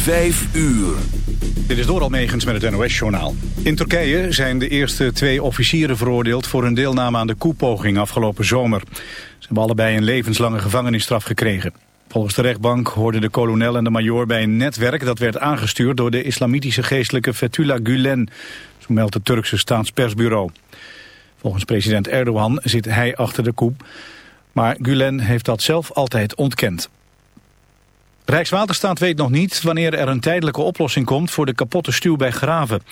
Vijf uur. Dit is door Almegens met het NOS-journaal. In Turkije zijn de eerste twee officieren veroordeeld... voor hun deelname aan de koepoging afgelopen zomer. Ze hebben allebei een levenslange gevangenisstraf gekregen. Volgens de rechtbank hoorden de kolonel en de majoor bij een netwerk... dat werd aangestuurd door de islamitische geestelijke Fethullah Gulen... zo meldt het Turkse staatspersbureau. Volgens president Erdogan zit hij achter de koep... maar Gulen heeft dat zelf altijd ontkend. Rijkswaterstaat weet nog niet wanneer er een tijdelijke oplossing komt voor de kapotte stuw bij Graven.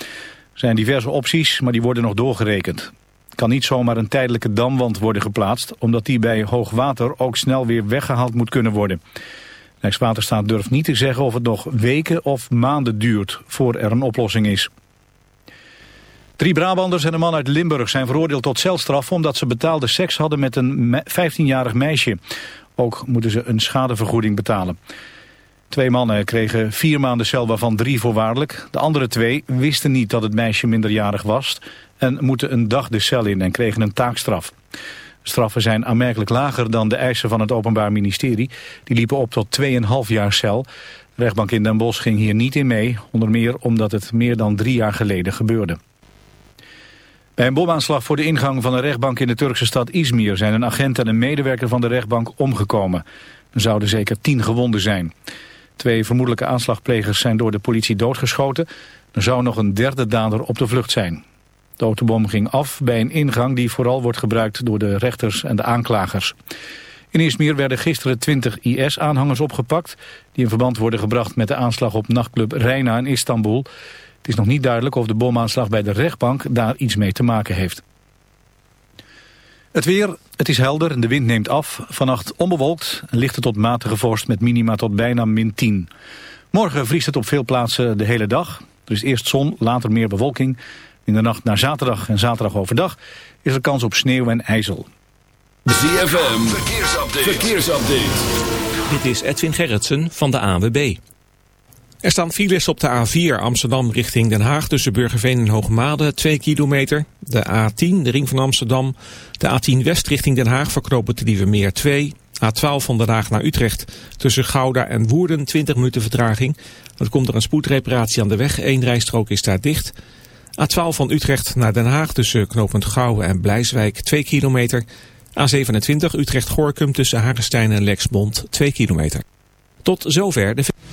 Er zijn diverse opties, maar die worden nog doorgerekend. kan niet zomaar een tijdelijke damwand worden geplaatst, omdat die bij hoog water ook snel weer weggehaald moet kunnen worden. Rijkswaterstaat durft niet te zeggen of het nog weken of maanden duurt voor er een oplossing is. Drie Brabanders en een man uit Limburg zijn veroordeeld tot celstraf omdat ze betaalde seks hadden met een 15-jarig meisje. Ook moeten ze een schadevergoeding betalen. Twee mannen kregen vier maanden cel, waarvan drie voorwaardelijk. De andere twee wisten niet dat het meisje minderjarig was... en moeten een dag de cel in en kregen een taakstraf. Straffen zijn aanmerkelijk lager dan de eisen van het Openbaar Ministerie. Die liepen op tot 2,5 jaar cel. De rechtbank in Den Bosch ging hier niet in mee, onder meer omdat het meer dan drie jaar geleden gebeurde. Bij een bomaanslag voor de ingang van een rechtbank in de Turkse stad Izmir... zijn een agent en een medewerker van de rechtbank omgekomen. Er zouden zeker tien gewonden zijn. Twee vermoedelijke aanslagplegers zijn door de politie doodgeschoten. Er zou nog een derde dader op de vlucht zijn. De autobom ging af bij een ingang die vooral wordt gebruikt door de rechters en de aanklagers. In Izmir werden gisteren 20 IS-aanhangers opgepakt... die in verband worden gebracht met de aanslag op nachtclub Reina in Istanbul. Het is nog niet duidelijk of de bomaanslag bij de rechtbank daar iets mee te maken heeft. Het weer, het is helder en de wind neemt af. Vannacht onbewolkt en lichte tot matige vorst met minima tot bijna min 10. Morgen vriest het op veel plaatsen de hele dag. Er is eerst zon, later meer bewolking. In de nacht naar zaterdag en zaterdag overdag is er kans op sneeuw en ijzel. ZFM, verkeersupdate. verkeersupdate. Dit is Edwin Gerritsen van de AWB. Er staan files op de A4 Amsterdam richting Den Haag tussen Burgerveen en Hoogmade 2 kilometer. De A10, de ring van Amsterdam. De A10 West richting Den Haag verknopen te Meer 2. A12 van Den Haag naar Utrecht tussen Gouda en Woerden 20 minuten vertraging. Dat komt door een spoedreparatie aan de weg. Eén rijstrook is daar dicht. A12 van Utrecht naar Den Haag tussen knooppunt Gouwen en Blijswijk 2 kilometer. A27 Utrecht-Gorkum tussen Hagestein en Lexmond 2 kilometer. Tot zover de...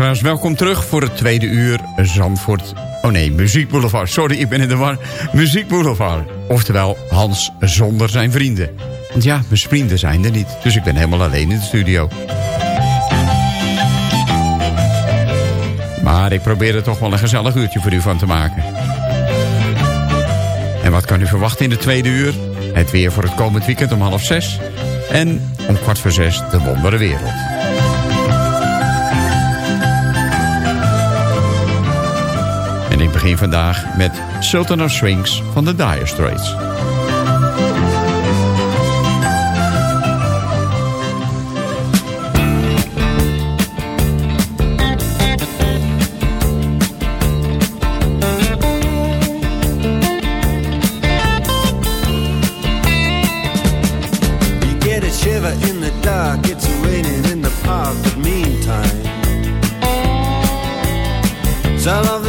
Luisteraars, welkom terug voor het tweede uur Zandvoort... Oh nee, Muziek Boulevard. Sorry, ik ben in de war. Muziek Boulevard. Oftewel Hans zonder zijn vrienden. Want ja, mijn vrienden zijn er niet. Dus ik ben helemaal alleen in de studio. Maar ik probeer er toch wel een gezellig uurtje voor u van te maken. En wat kan u verwachten in de tweede uur? Het weer voor het komend weekend om half zes. En om kwart voor zes de wondere wereld. Begin vandaag met Sultan of Swings van de Dire Straits.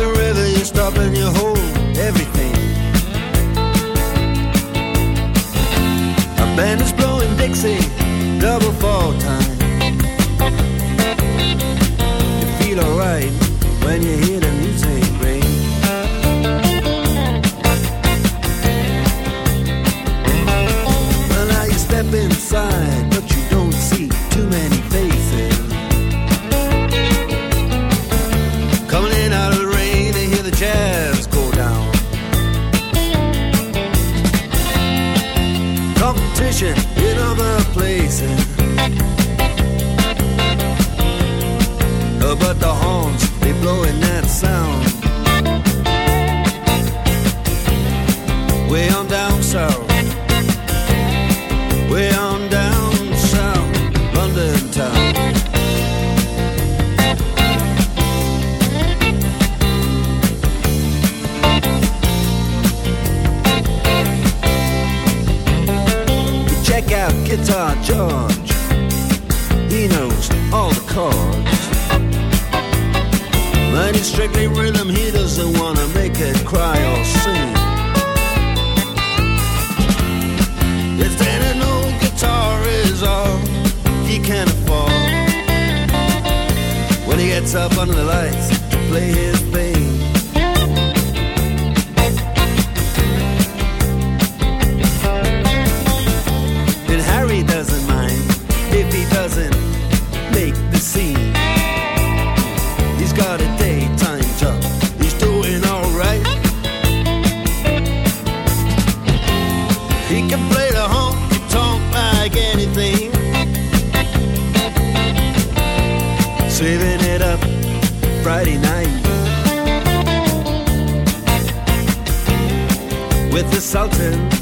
the river, you stop and you hold everything. insulting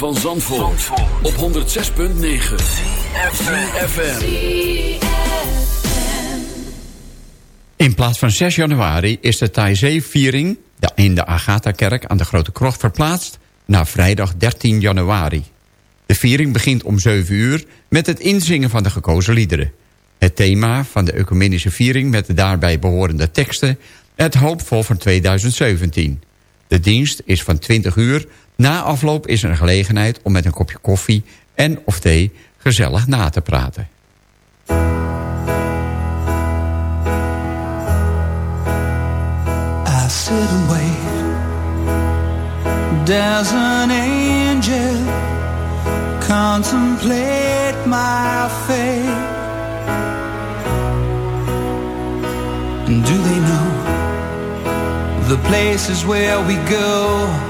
van Zandvoort, op 106.9 CFFM In plaats van 6 januari is de Taizee-viering in de Agatha-kerk aan de Grote Krocht verplaatst naar vrijdag 13 januari. De viering begint om 7 uur met het inzingen van de gekozen liederen. Het thema van de ecumenische viering met de daarbij behorende teksten... het hoopvol van 2017. De dienst is van 20 uur na afloop is er een gelegenheid om met een kopje koffie en of thee gezellig na te praten. I sit and wait. There's an angel. Contemplate my fate. And do they know The places where we go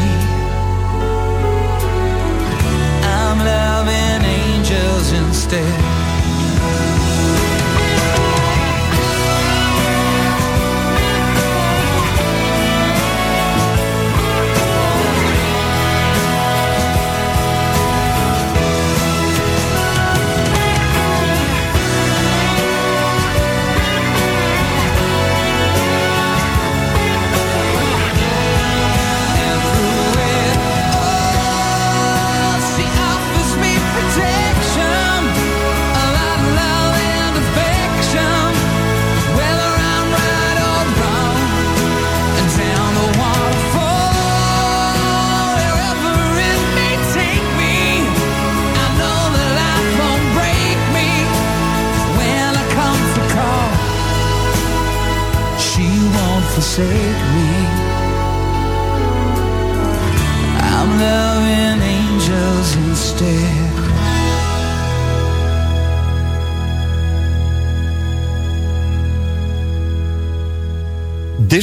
instead.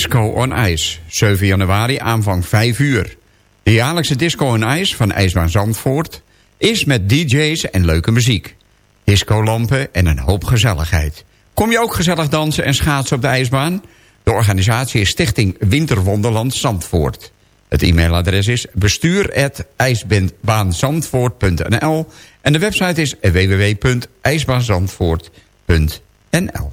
Disco on Ice, 7 januari, aanvang 5 uur. De jaarlijkse Disco on Ice van IJsbaan Zandvoort... is met dj's en leuke muziek. Discolampen en een hoop gezelligheid. Kom je ook gezellig dansen en schaatsen op de ijsbaan? De organisatie is Stichting Winterwonderland Zandvoort. Het e-mailadres is bestuur.ijsbaanzandvoort.nl en de website is www.ijsbaanzandvoort.nl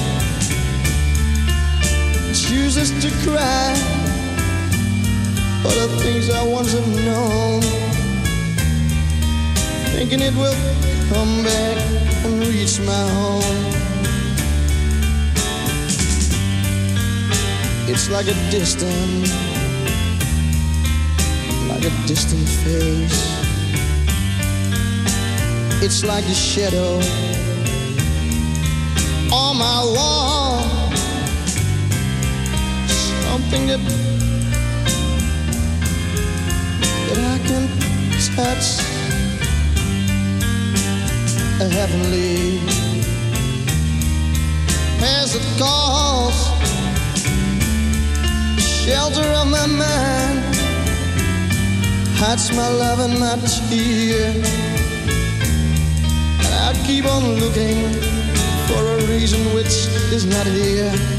Chooses to cry. For the things I once have known. Thinking it will come back and reach my home. It's like a distant Like a distant face. It's like a shadow On my wall Something that That I can touch. A heavenly as it calls. Shelter of my mind hides my love and my tear and I keep on looking for a reason which is not here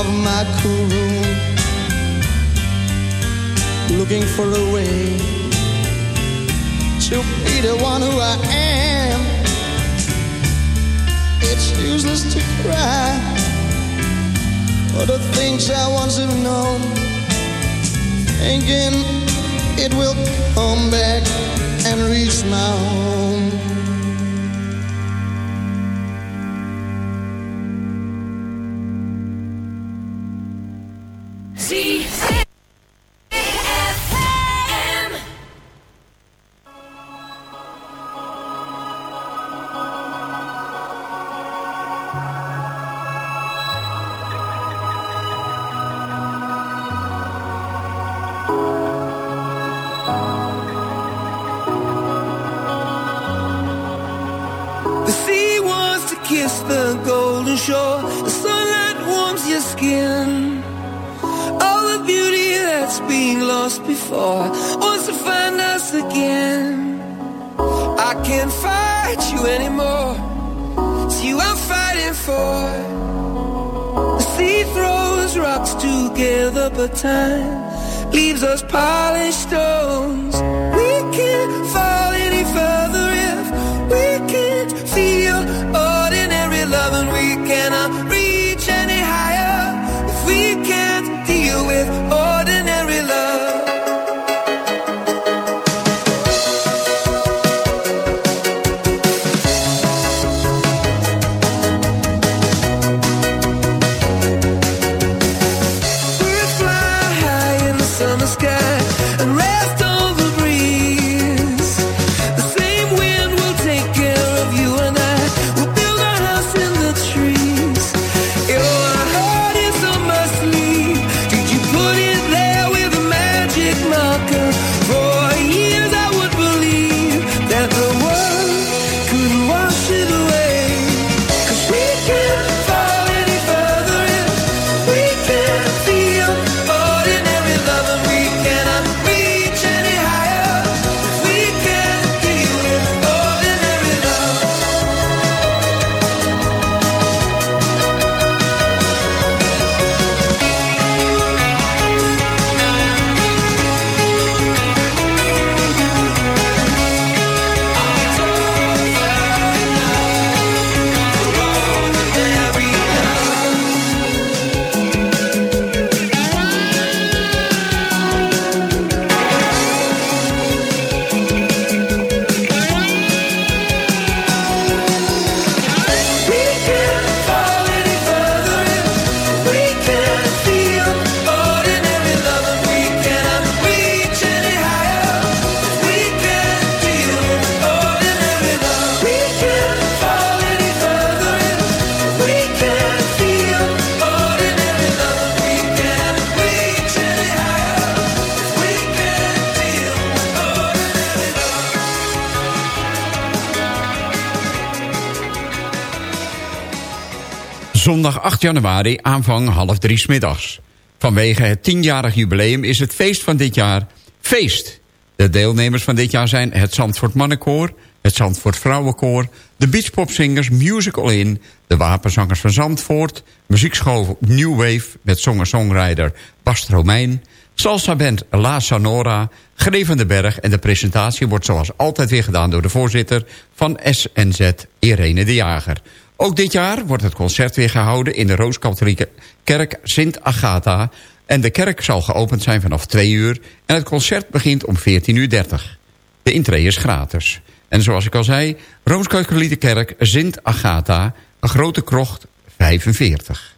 of my cool room, looking for a way to be the one who I am. It's useless to cry for the things I once have known. Thinking it will come back and reach my home. Januari aanvang half drie smiddags. Vanwege het tienjarig jubileum is het feest van dit jaar feest. De deelnemers van dit jaar zijn het Zandvoort Mannenkoor... het Zandvoort Vrouwenkoor, de Beachpopzingers Musical In... de Wapenzangers van Zandvoort, muziekschool New Wave... met zanger-songwriter Bast Romein... salsa-band La Sonora, Greven Berg... en de presentatie wordt zoals altijd weer gedaan door de voorzitter... van SNZ, Irene de Jager... Ook dit jaar wordt het concert weer gehouden in de Rooskatholieke Kerk Sint Agatha. En de kerk zal geopend zijn vanaf 2 uur en het concert begint om 14.30 uur. De intree is gratis. En zoals ik al zei, Rooms-Katholieke Kerk Sint Agatha, een grote krocht 45.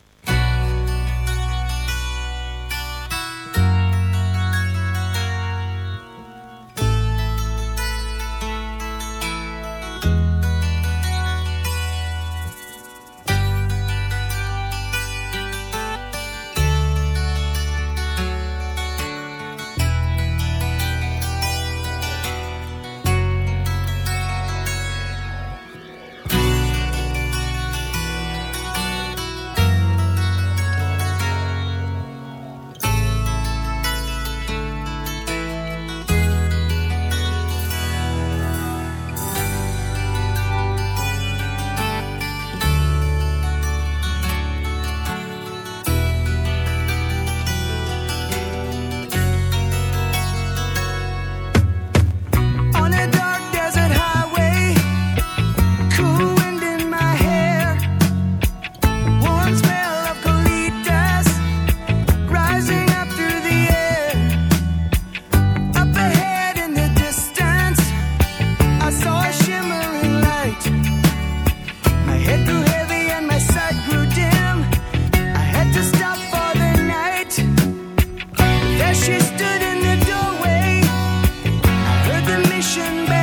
generation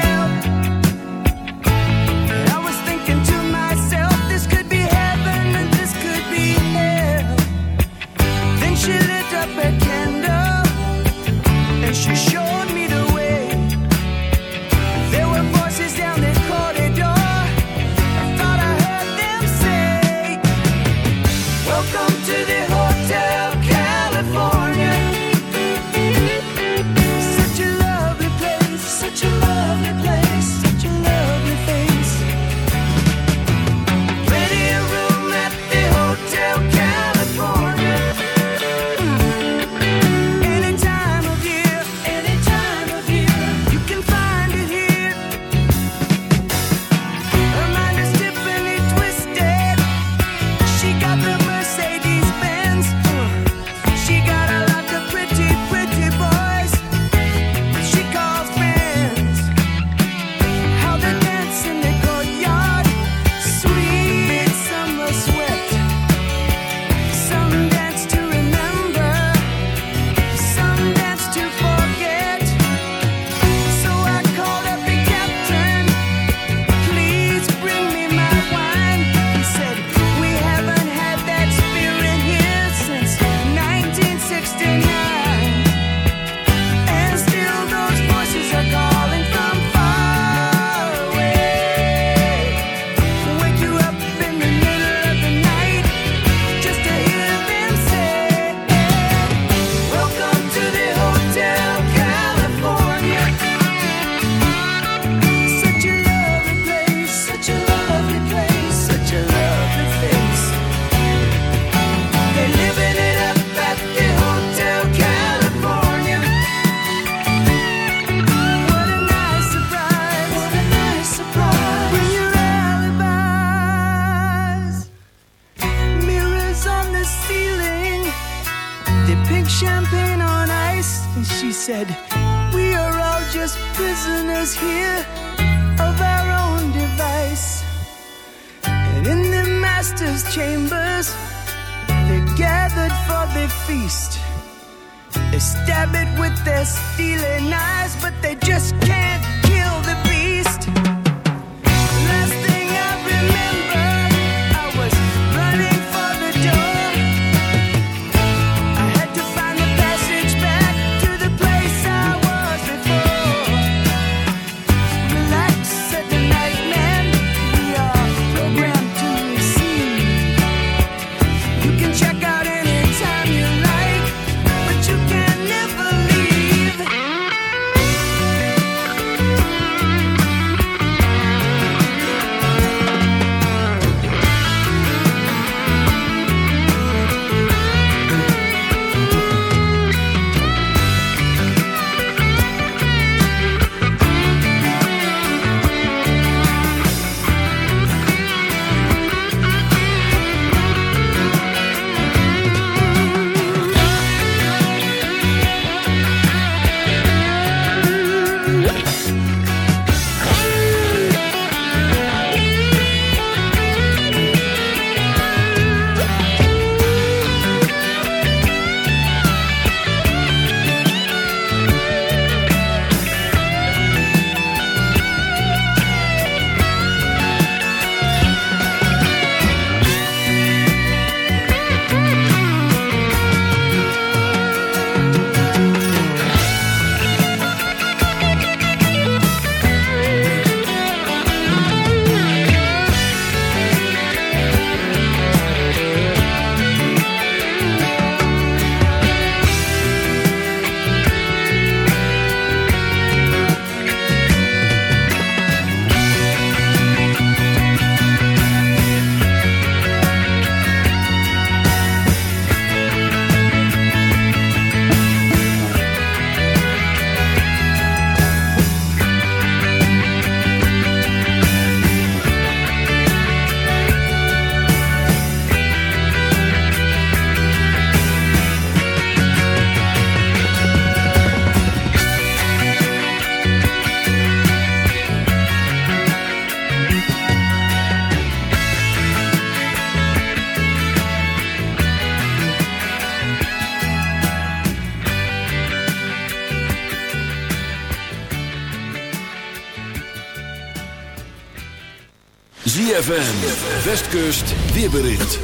Westkust weerbericht.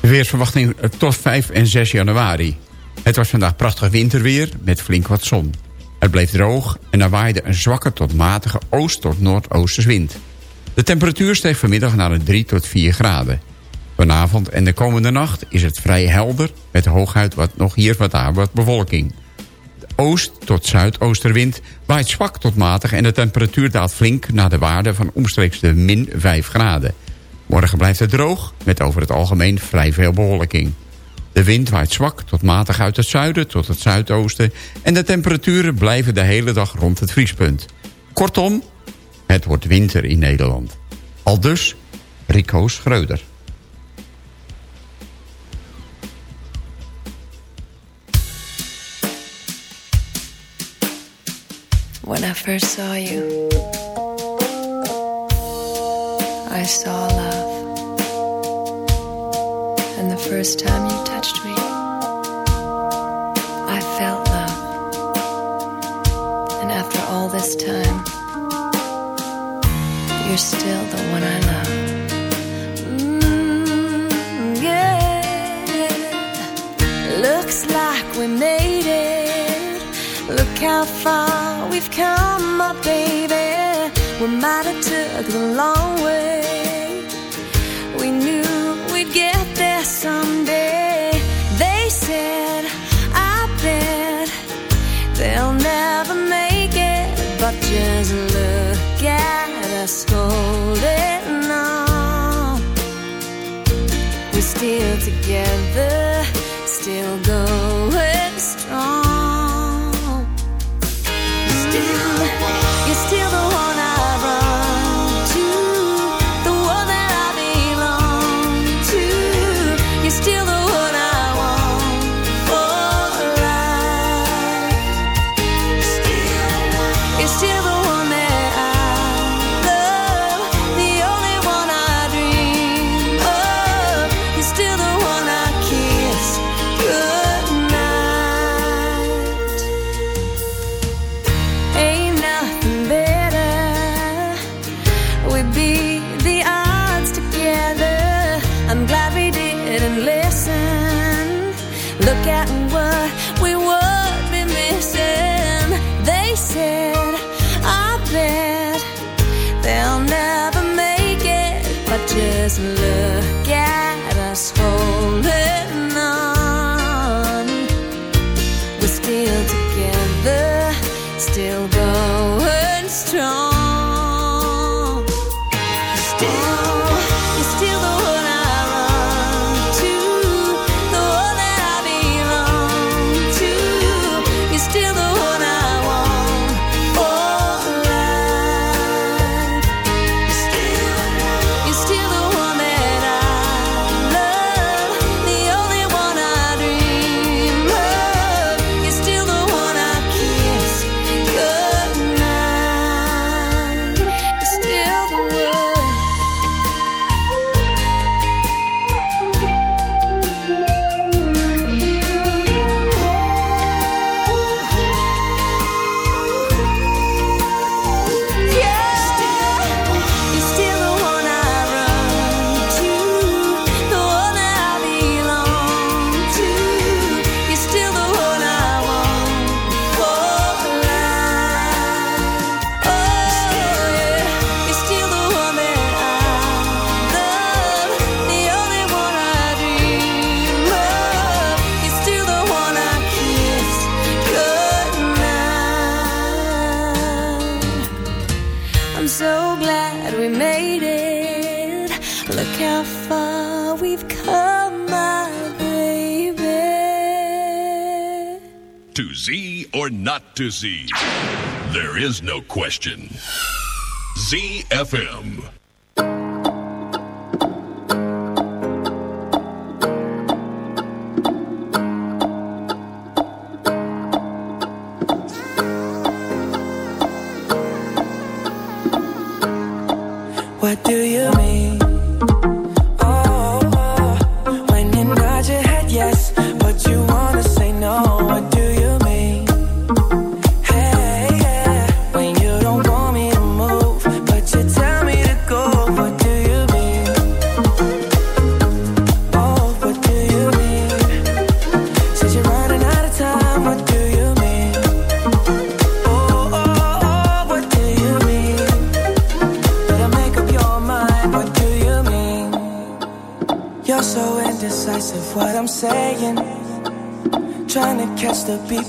Weersverwachting tot 5 en 6 januari. Het was vandaag prachtig winterweer met flink wat zon. Het bleef droog en er waaide een zwakke tot matige oost- tot noordoostenwind. De temperatuur steeg vanmiddag naar een 3 tot 4 graden. Vanavond en de komende nacht is het vrij helder... met hooguit wat, nog hier wat daar wat bewolking. Oost- tot zuidoosterwind waait zwak tot matig... en de temperatuur daalt flink naar de waarde van omstreeks de min 5 graden. Morgen blijft het droog, met over het algemeen vrij veel bewolking. De wind waait zwak tot matig uit het zuiden tot het zuidoosten... en de temperaturen blijven de hele dag rond het vriespunt. Kortom, het wordt winter in Nederland. Al dus Rico Schreuder. First saw you, I saw love. And the first time you touched me, I felt love. And after all this time, you're still the one I love. Mm, yeah. Looks like we made how far we've come, my baby. We might have took the long way. We knew we'd get there someday. They said, I bet they'll never make it, but just Look at what we would be missing. They said, I bet they'll never make it. But just look at Look how far we've come, my baby. To Z or not to Z? There is no question. ZFM.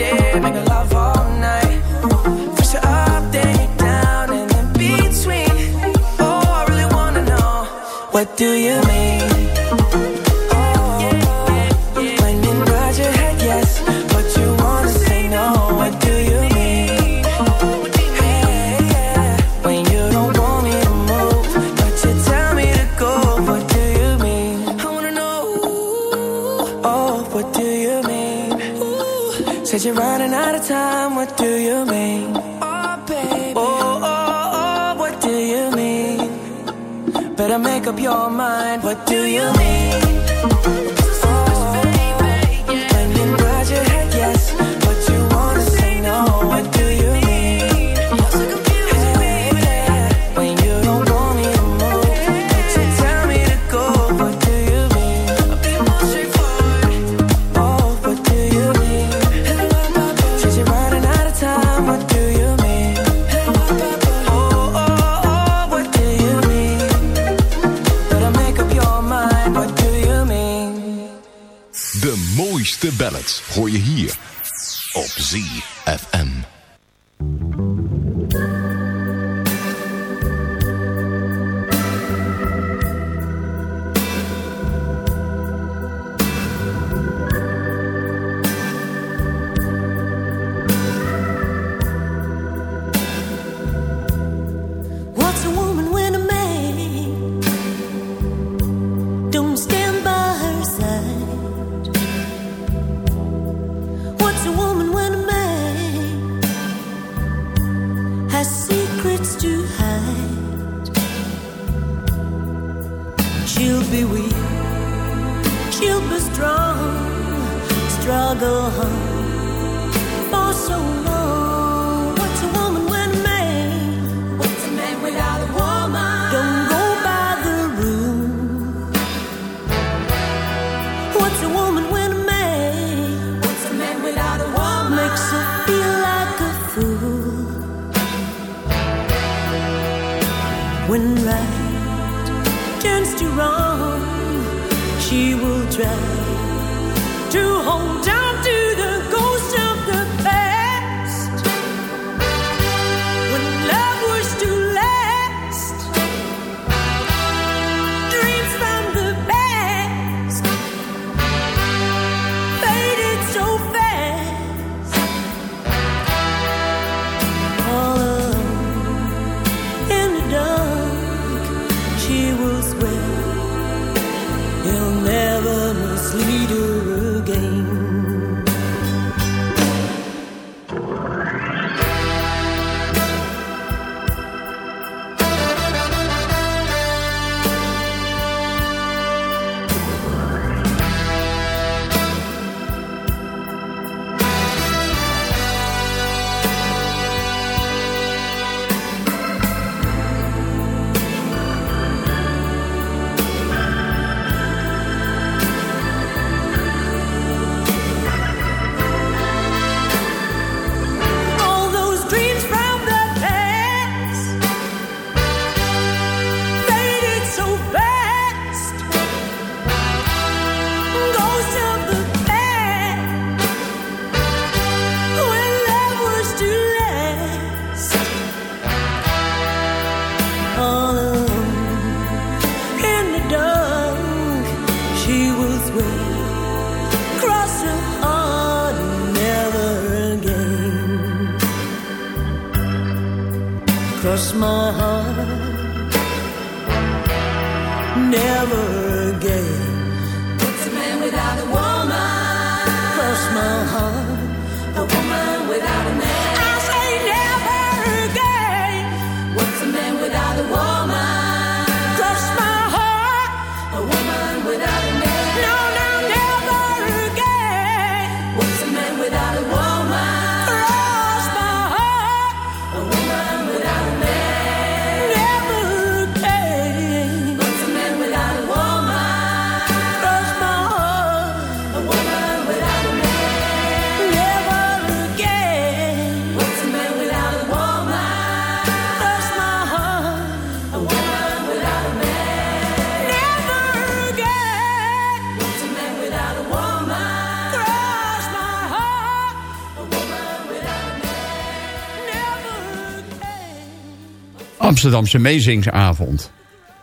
Love all night. Up, then down, and in between. Oh, I really wanna know, what do you mean? Said you're running out of time, what do you mean? Oh, baby, oh, oh, oh, what do you mean? Better make up your mind, what do you mean? Amsterdamse meezingsavond.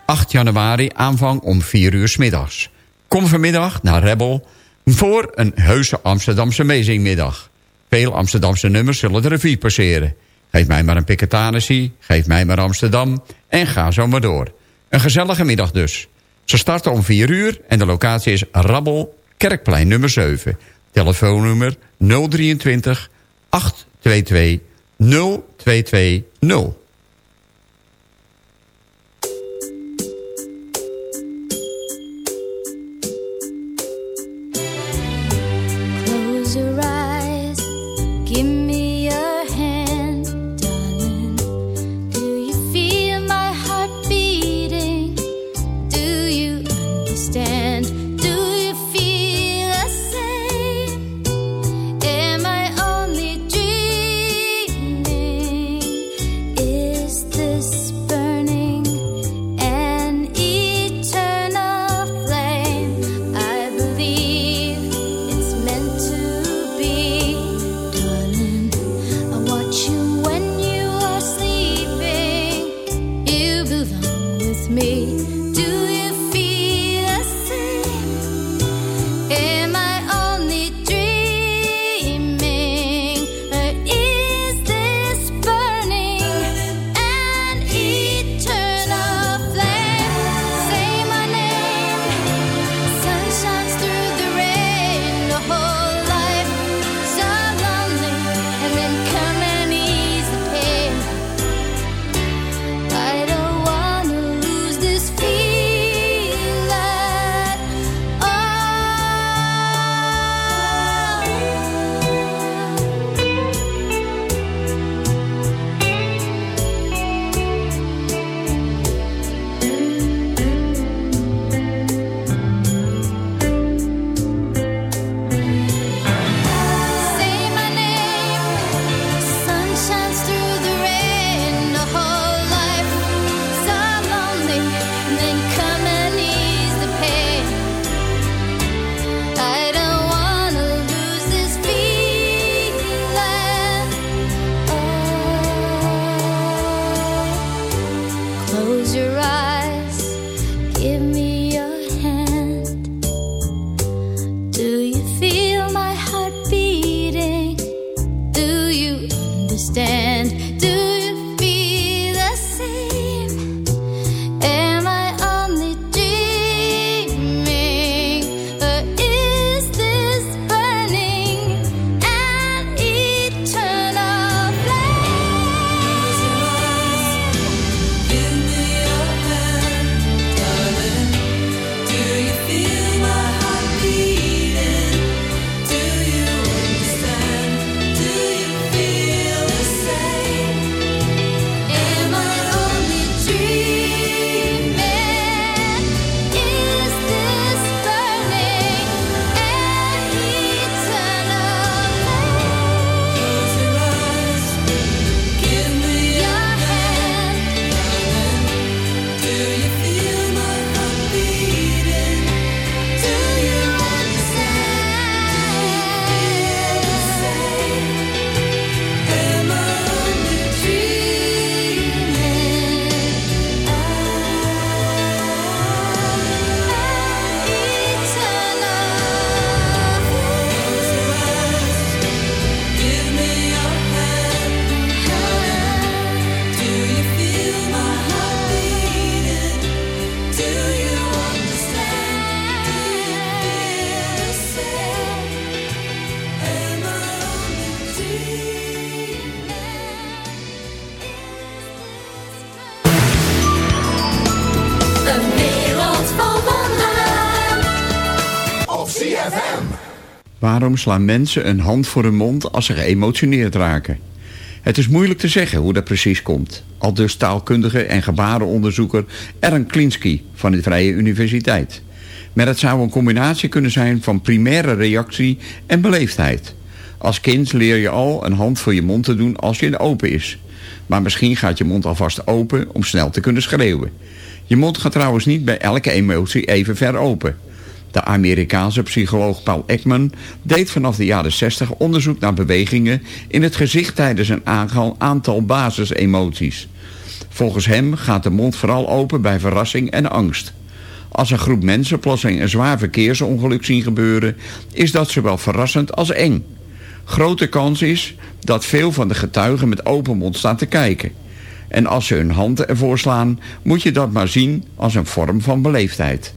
8 januari aanvang om 4 uur s middags. Kom vanmiddag naar Rebel voor een heuse Amsterdamse meezingmiddag. Veel Amsterdamse nummers zullen de revue passeren. Geef mij maar een Piketanessie, geef mij maar Amsterdam en ga zo maar door. Een gezellige middag dus. Ze starten om 4 uur en de locatie is Rabbel, Kerkplein nummer 7. Telefoonnummer 023 822 0220. Waarom slaan mensen een hand voor hun mond als ze geëmotioneerd raken? Het is moeilijk te zeggen hoe dat precies komt. Al dus taalkundige en gebarenonderzoeker Ern Klinsky van de Vrije Universiteit. Maar het zou een combinatie kunnen zijn van primaire reactie en beleefdheid. Als kind leer je al een hand voor je mond te doen als je open is. Maar misschien gaat je mond alvast open om snel te kunnen schreeuwen. Je mond gaat trouwens niet bij elke emotie even ver open. De Amerikaanse psycholoog Paul Ekman deed vanaf de jaren 60 onderzoek naar bewegingen in het gezicht tijdens een aantal- basisemoties. Volgens hem gaat de mond vooral open bij verrassing en angst. Als een groep mensen plotseling een zwaar verkeersongeluk zien gebeuren, is dat zowel verrassend als eng. Grote kans is dat veel van de getuigen met open mond staan te kijken. En als ze hun handen ervoor slaan, moet je dat maar zien als een vorm van beleefdheid.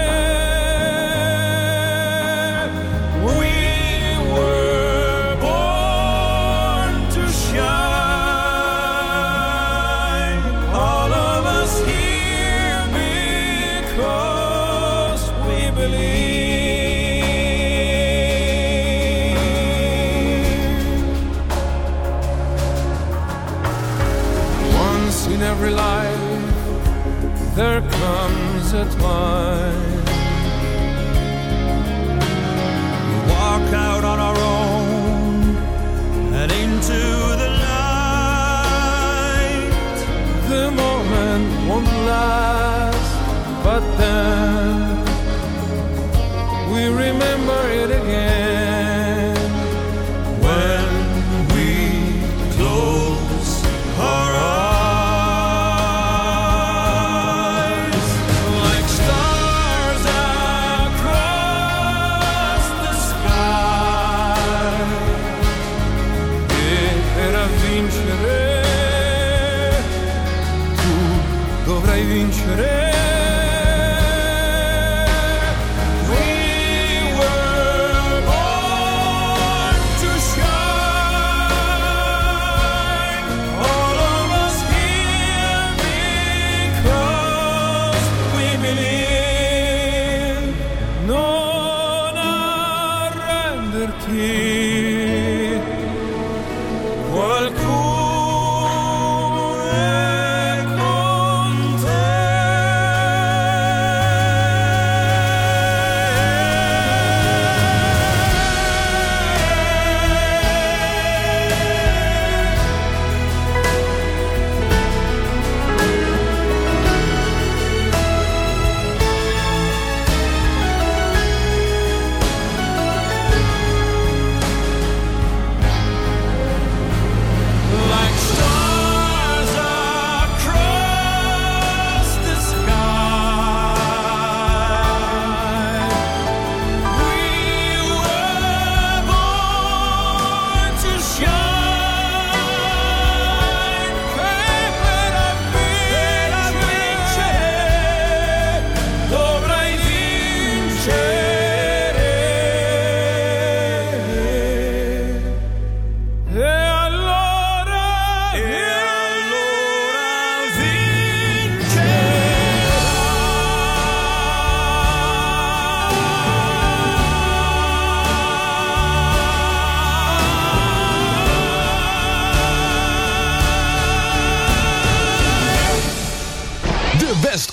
mine.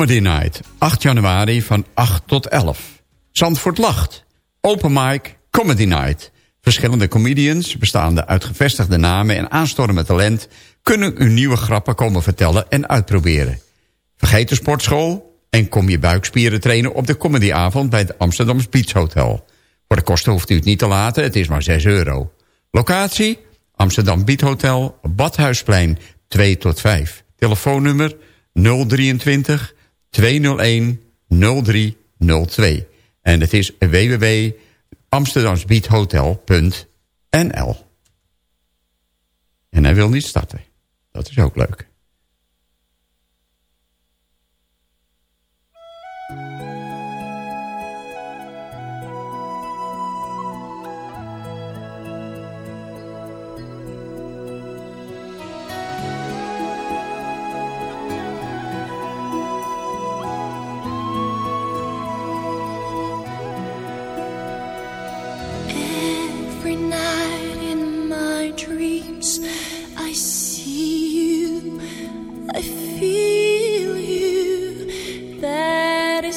Comedy Night. 8 januari van 8 tot 11. Zandvoort Lacht. Open Mic Comedy Night. Verschillende comedians, bestaande uit gevestigde namen en aanstormend talent... kunnen hun nieuwe grappen komen vertellen en uitproberen. Vergeet de sportschool en kom je buikspieren trainen op de comedyavond... bij het Amsterdams Beach Hotel. Voor de kosten hoeft u het niet te laten, het is maar 6 euro. Locatie? Amsterdam Beach Hotel, Badhuisplein 2 tot 5. Telefoonnummer 023 201 0302. En het is www.amsterdamsbeathotel.nl. En hij wil niet starten. Dat is ook leuk.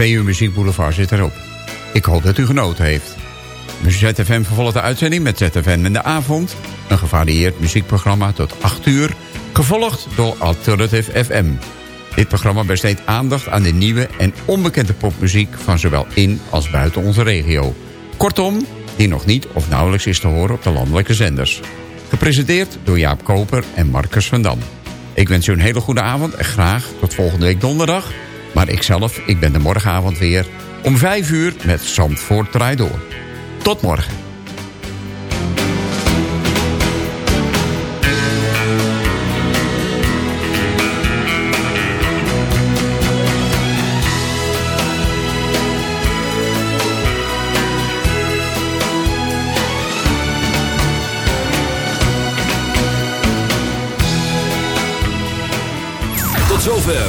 twee uur muziekboulevard zit erop. Ik hoop dat u genoten heeft. ZFM vervolgt de uitzending met ZFM in de avond. Een gevarieerd muziekprogramma tot 8 uur. Gevolgd door Alternative FM. Dit programma besteedt aandacht aan de nieuwe en onbekende popmuziek... van zowel in als buiten onze regio. Kortom, die nog niet of nauwelijks is te horen op de landelijke zenders. Gepresenteerd door Jaap Koper en Marcus van Dam. Ik wens u een hele goede avond en graag tot volgende week donderdag. Maar ikzelf, ik ben de morgenavond weer om 5 uur met Zandvoort Draai Door. Tot morgen.